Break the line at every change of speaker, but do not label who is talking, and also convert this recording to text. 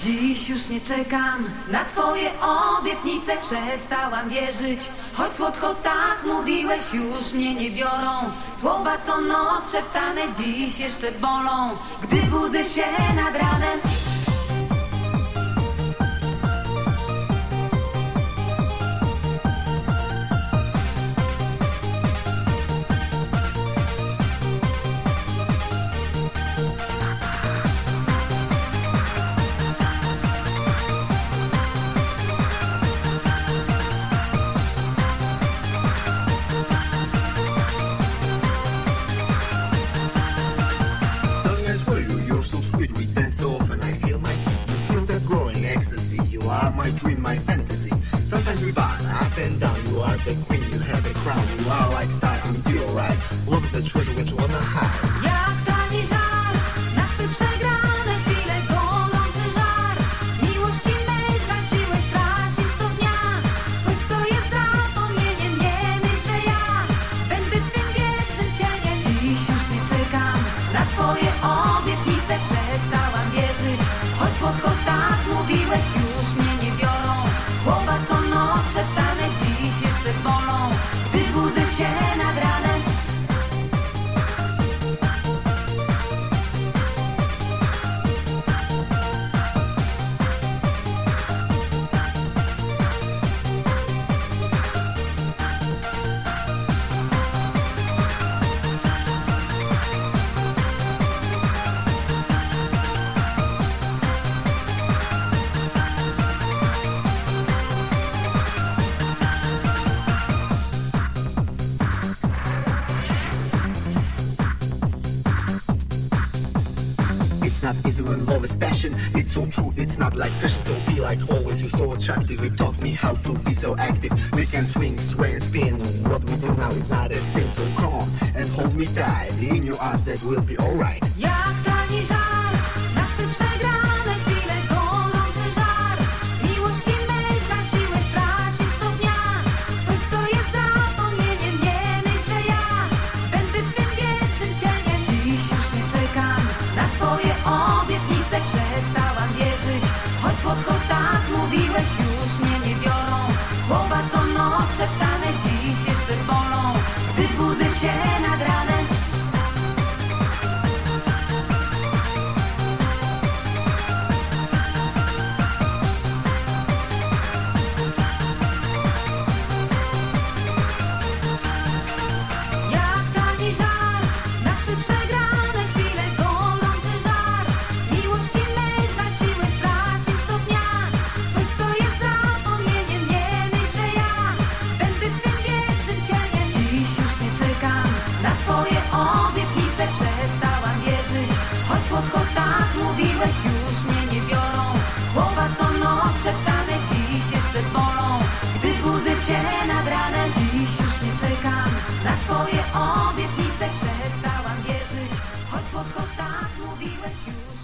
Dziś już nie czekam na twoje obietnice Przestałam wierzyć, choć słodko tak mówiłeś Już mnie nie biorą. Słowa co noc szeptane dziś jeszcze bolą. Gdy budzę się nad ranem
you growing ecstasy. You are my dream, my fantasy. Sometimes we burn up and down. You are the queen, you have the crown. You are like star, and feel right. Look at the treasure not easy when love is passion. It's so true, it's not like fashion. So be like always, you're so attractive. You taught me how to be so active. We can swing, sway, and spin. What we do now is not a sin. So come on and hold me tight. In your arms, that will be alright.
Ta not to be with you.